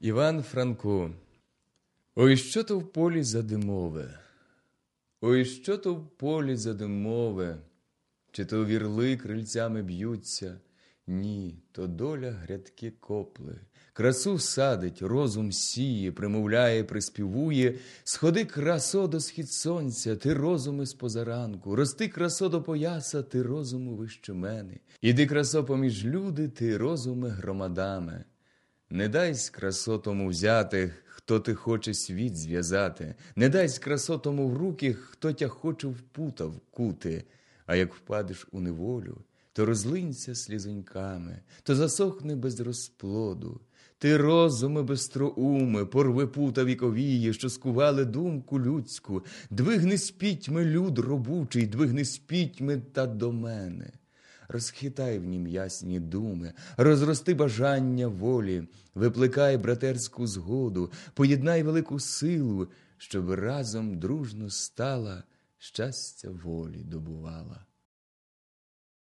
Іван Франко. Ой, що то в полі задимове, ой, що то в полі задимове, чи то вірли крильцями б'ються, ні, то доля грядки копле, красу садить, розум сіє, примовляє, приспівує, сходи красо до схід сонця, ти розуми з позаранку, рости красо до пояса, ти розуму вище мене, іди красо поміж люди, ти розуми громадами. Не дай красотому взяти, хто ти хоче світ зв'язати, не дай з красотому в руки, хто тя хоче в пута вкути, а як впадеш у неволю, то розлинься слізоньками, то засохне без розплоду. Ти розуми безстроуми, порви пута віковіє, що скували думку людську, двигни з пітьми люд робучий, двигни з пітьми та до мене розхитай в нім ясні думи, розрости бажання волі, випликай братерську згоду, поєднай велику силу, щоб разом дружно стала, щастя волі добувала.